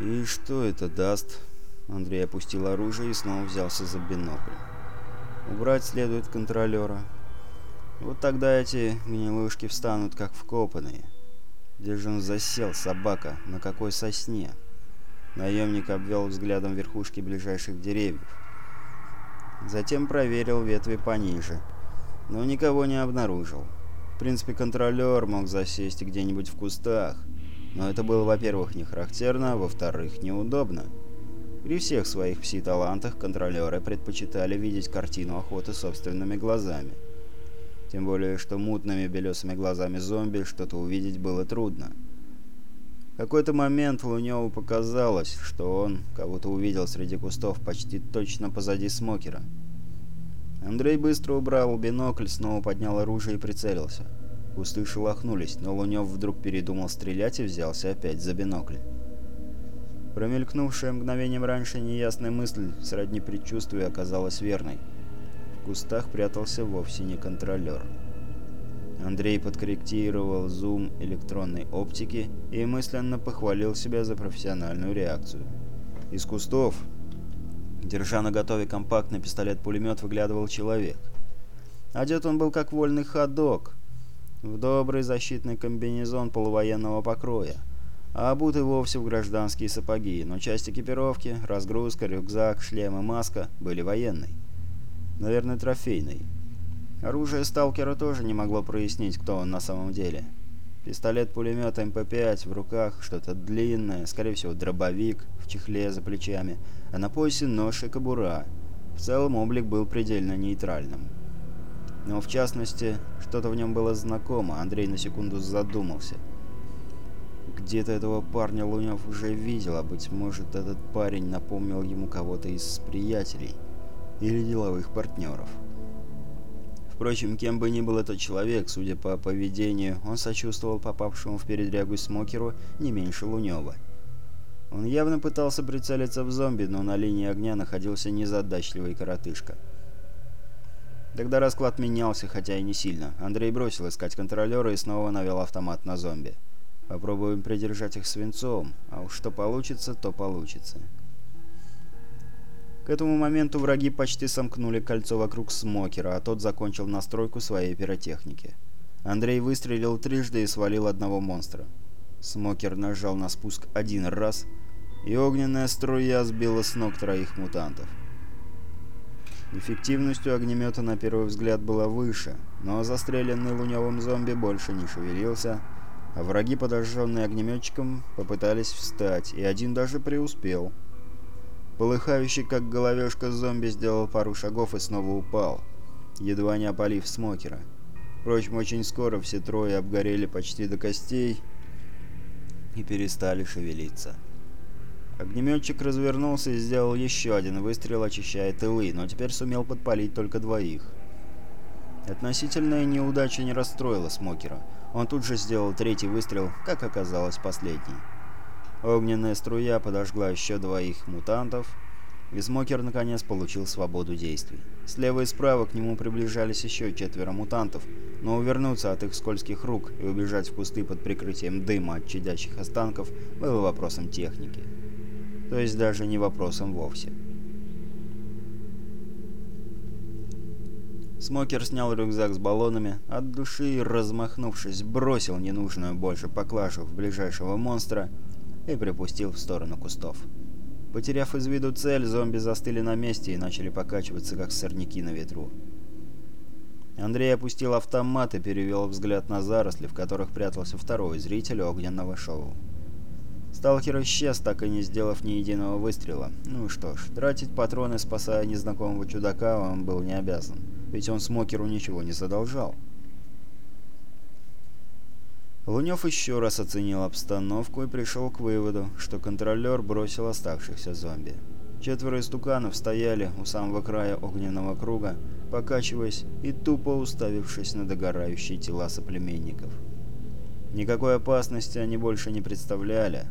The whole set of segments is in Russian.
«И что это даст?» Андрей опустил оружие и снова взялся за бинокль. «Убрать следует контролера. Вот тогда эти гнилушки встанут как вкопанные. Где же он засел, собака? На какой сосне?» Наемник обвел взглядом верхушки ближайших деревьев. Затем проверил ветви пониже, но никого не обнаружил. В принципе, контролер мог засесть где-нибудь в кустах, но это было, во-первых, не характерно, во-вторых, неудобно. При всех своих пси-талантах контролеры предпочитали видеть картину охоты собственными глазами. Тем более, что мутными белесыми глазами зомби что-то увидеть было трудно. В какой-то момент Луневу показалось, что он кого-то увидел среди кустов почти точно позади Смокера. Андрей быстро убрал бинокль, снова поднял оружие и прицелился. Кусты шелохнулись, но Лунев вдруг передумал стрелять и взялся опять за бинокль. Промелькнувшая мгновением раньше неясная мысль сродни предчувствию оказалась верной. В кустах прятался вовсе не контролер. Андрей подкорректировал зум электронной оптики и мысленно похвалил себя за профессиональную реакцию. Из кустов, держа на готове компактный пистолет-пулемет, выглядывал человек. Одет он был как вольный ходок, в добрый защитный комбинезон полувоенного покроя, а обутый вовсе в гражданские сапоги, но часть экипировки, разгрузка, рюкзак, шлем и маска были военной. Наверное, трофейной. Оружие сталкера тоже не могло прояснить, кто он на самом деле. Пистолет-пулемет МП-5 в руках, что-то длинное, скорее всего дробовик в чехле за плечами, а на поясе нож и кобура. В целом облик был предельно нейтральным. Но в частности, что-то в нем было знакомо, Андрей на секунду задумался. Где-то этого парня Лунев уже видел, а быть может этот парень напомнил ему кого-то из приятелей или деловых партнеров. Впрочем, кем бы ни был этот человек, судя по поведению, он сочувствовал попавшему в передрягу смокеру не меньше Лунева. Он явно пытался прицелиться в зомби, но на линии огня находился незадачливый коротышка. Тогда расклад менялся, хотя и не сильно. Андрей бросил искать контролера и снова навел автомат на зомби. Попробуем придержать их свинцом, а уж что получится, то получится. К этому моменту враги почти сомкнули кольцо вокруг Смокера, а тот закончил настройку своей пиротехники. Андрей выстрелил трижды и свалил одного монстра. Смокер нажал на спуск один раз, и огненная струя сбила с ног троих мутантов. Эффективностью огнемета на первый взгляд была выше, но застреленный луневым зомби больше не шевелился, а враги, подожженные огнеметчиком, попытались встать, и один даже преуспел — Полыхающий, как головешка зомби, сделал пару шагов и снова упал, едва не опалив смокера. Впрочем, очень скоро все трое обгорели почти до костей и перестали шевелиться. Огнеметчик развернулся и сделал еще один выстрел, очищая тылы, но теперь сумел подпалить только двоих. Относительная неудача не расстроила Смокера. Он тут же сделал третий выстрел, как оказалось, последний. Огненная струя подожгла еще двоих мутантов, и Смокер наконец получил свободу действий. Слева и справа к нему приближались еще четверо мутантов, но увернуться от их скользких рук и убежать в кусты под прикрытием дыма от чадящих останков было вопросом техники. То есть даже не вопросом вовсе. Смокер снял рюкзак с баллонами, от души размахнувшись, бросил ненужную больше поклажу в ближайшего монстра и припустил в сторону кустов. Потеряв из виду цель, зомби застыли на месте и начали покачиваться, как сорняки на ветру. Андрей опустил автомат и перевел взгляд на заросли, в которых прятался второй зритель огненного шоу. Сталкер исчез, так и не сделав ни единого выстрела. Ну что ж, тратить патроны, спасая незнакомого чудака, он был не обязан, ведь он Смокеру ничего не задолжал. Лунев еще раз оценил обстановку и пришел к выводу, что контролер бросил оставшихся зомби. Четверо истуканов стояли у самого края огненного круга, покачиваясь и тупо уставившись на догорающие тела соплеменников. Никакой опасности они больше не представляли.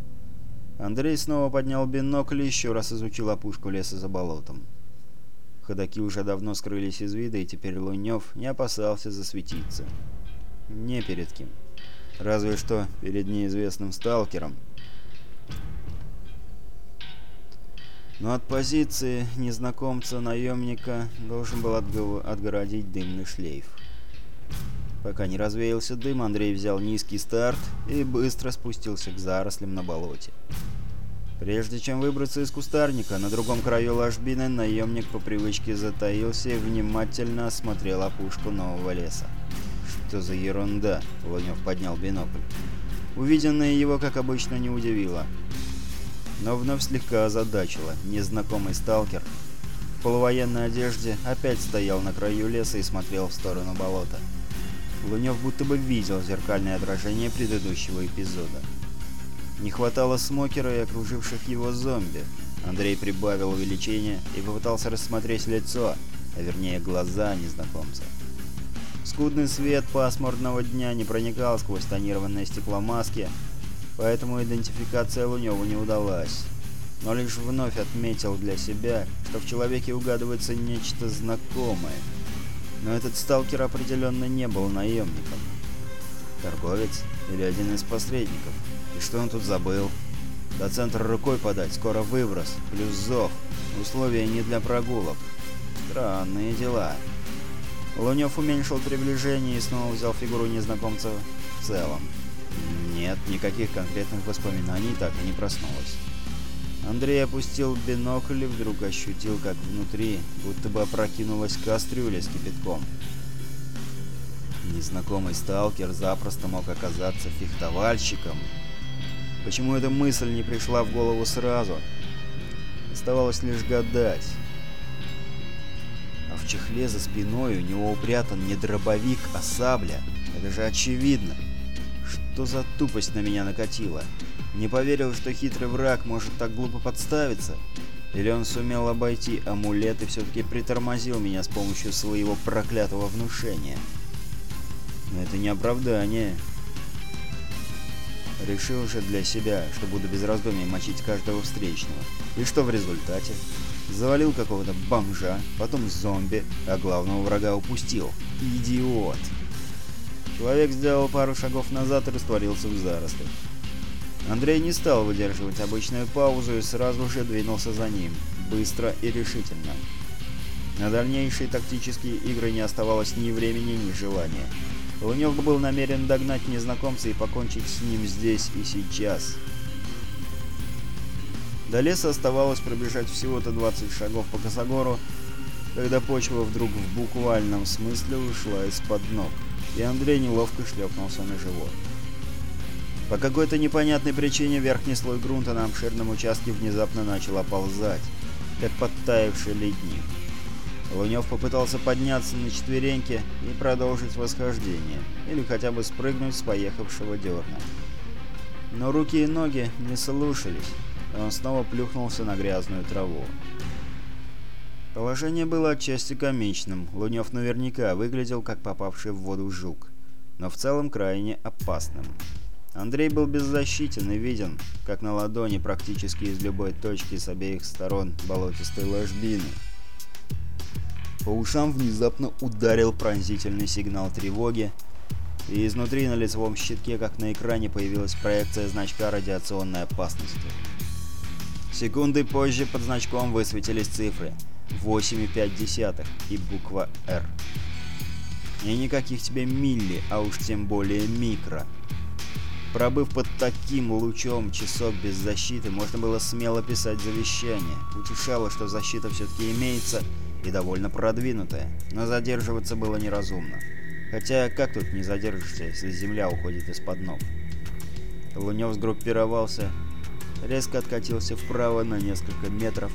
Андрей снова поднял бинокль и еще раз изучил опушку леса за болотом. Ходаки уже давно скрылись из вида, и теперь Лунев не опасался засветиться. Не перед кем. Разве что перед неизвестным сталкером. Но от позиции незнакомца-наемника должен был отгородить дымный шлейф. Пока не развеялся дым, Андрей взял низкий старт и быстро спустился к зарослям на болоте. Прежде чем выбраться из кустарника, на другом краю ложбины наемник по привычке затаился и внимательно осмотрел опушку нового леса. «Что за ерунда?» — Лунев поднял бинокль. Увиденное его, как обычно, не удивило. Но вновь слегка озадачило. Незнакомый сталкер в полувоенной одежде опять стоял на краю леса и смотрел в сторону болота. Лунев будто бы видел зеркальное отражение предыдущего эпизода. Не хватало смокера и окруживших его зомби. Андрей прибавил увеличение и попытался рассмотреть лицо, а вернее глаза незнакомца. Скудный свет пасмурного дня не проникал сквозь тонированное стекло маски, поэтому идентификация Луневу не удалась. Но лишь вновь отметил для себя, что в человеке угадывается нечто знакомое. Но этот сталкер определенно не был наемником. Торговец или один из посредников. И что он тут забыл? До центра рукой подать, скоро выброс, плюс зов. Условия не для прогулок. Странные дела. Лунев уменьшил приближение и снова взял фигуру незнакомца в целом. Нет, никаких конкретных воспоминаний так и не проснулось. Андрей опустил бинокль и вдруг ощутил, как внутри будто бы опрокинулась кастрюля с кипятком. Незнакомый сталкер запросто мог оказаться фехтовальщиком. Почему эта мысль не пришла в голову сразу? Оставалось лишь гадать. А в чехле за спиной у него упрятан не дробовик, а сабля. Это же очевидно. Что за тупость на меня накатила? Не поверил, что хитрый враг может так глупо подставиться? Или он сумел обойти амулет и все-таки притормозил меня с помощью своего проклятого внушения? Но это не оправдание. Решил же для себя, что буду без раздумий мочить каждого встречного. И что в результате? Завалил какого-то бомжа, потом зомби, а главного врага упустил. Идиот! Человек сделал пару шагов назад и растворился в зарослях. Андрей не стал выдерживать обычную паузу и сразу же двинулся за ним, быстро и решительно. На дальнейшие тактические игры не оставалось ни времени, ни желания. Лунев был намерен догнать незнакомца и покончить с ним здесь и сейчас. До леса оставалось пробежать всего-то 20 шагов по косогору, когда почва вдруг в буквальном смысле ушла из-под ног, и Андрей неловко шлепнулся на живот. По какой-то непонятной причине верхний слой грунта на обширном участке внезапно начал оползать, как подтаявший ледник. Лунев попытался подняться на четвереньки и продолжить восхождение, или хотя бы спрыгнуть с поехавшего дерна. Но руки и ноги не слушались, и он снова плюхнулся на грязную траву. Положение было отчасти комичным, Лунев наверняка выглядел как попавший в воду жук, но в целом крайне опасным. Андрей был беззащитен и виден, как на ладони практически из любой точки с обеих сторон болотистой ложбины. По ушам внезапно ударил пронзительный сигнал тревоги, и изнутри на лицевом щитке, как на экране, появилась проекция значка радиационной опасности. Секунды позже под значком высветились цифры 8,5 и буква «Р». И никаких тебе милли, а уж тем более микро. Пробыв под таким лучом часок без защиты, можно было смело писать завещание. Утешало, что защита все-таки имеется, и довольно продвинутая, но задерживаться было неразумно. Хотя как тут не задержишься, если земля уходит из-под ног? Лунев сгруппировался, резко откатился вправо на несколько метров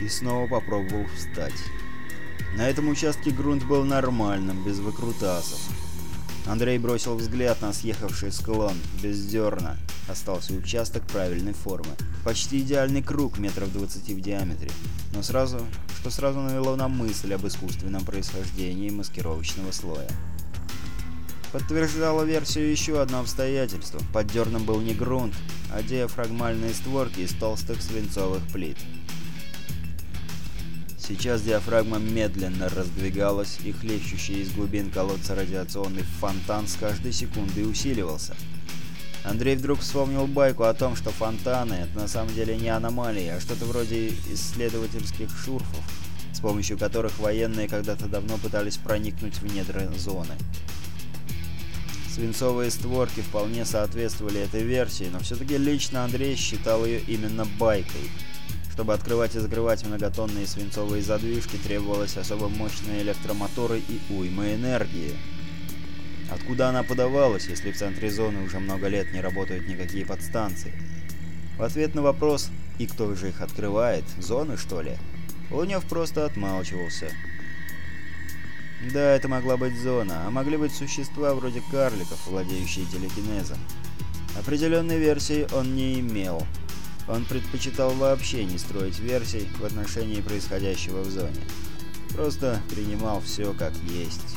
и снова попробовал встать. На этом участке грунт был нормальным, без выкрутасов. Андрей бросил взгляд на съехавший склон, без дерна. Остался участок правильной формы. Почти идеальный круг метров 20 в диаметре. Но сразу, что сразу навело на мысль об искусственном происхождении маскировочного слоя. Подтверждало версию еще одно обстоятельство. Под дерном был не грунт, а диафрагмальные створки из толстых свинцовых плит. Сейчас диафрагма медленно раздвигалась, и хлещущий из глубин колодца радиационный фонтан с каждой секундой усиливался. Андрей вдруг вспомнил байку о том, что фонтаны — это на самом деле не аномалии, а что-то вроде исследовательских шурфов, с помощью которых военные когда-то давно пытались проникнуть в недра зоны. Свинцовые створки вполне соответствовали этой версии, но все-таки лично Андрей считал ее именно байкой. Чтобы открывать и закрывать многотонные свинцовые задвижки, требовалось особо мощные электромоторы и уйма энергии. Откуда она подавалась, если в центре зоны уже много лет не работают никакие подстанции? В ответ на вопрос «И кто же их открывает? Зоны, что ли?» Лунев просто отмалчивался. Да, это могла быть зона, а могли быть существа вроде карликов, владеющие телекинезом. Определенной версии он не имел. Он предпочитал вообще не строить версий в отношении происходящего в зоне. Просто принимал все как есть.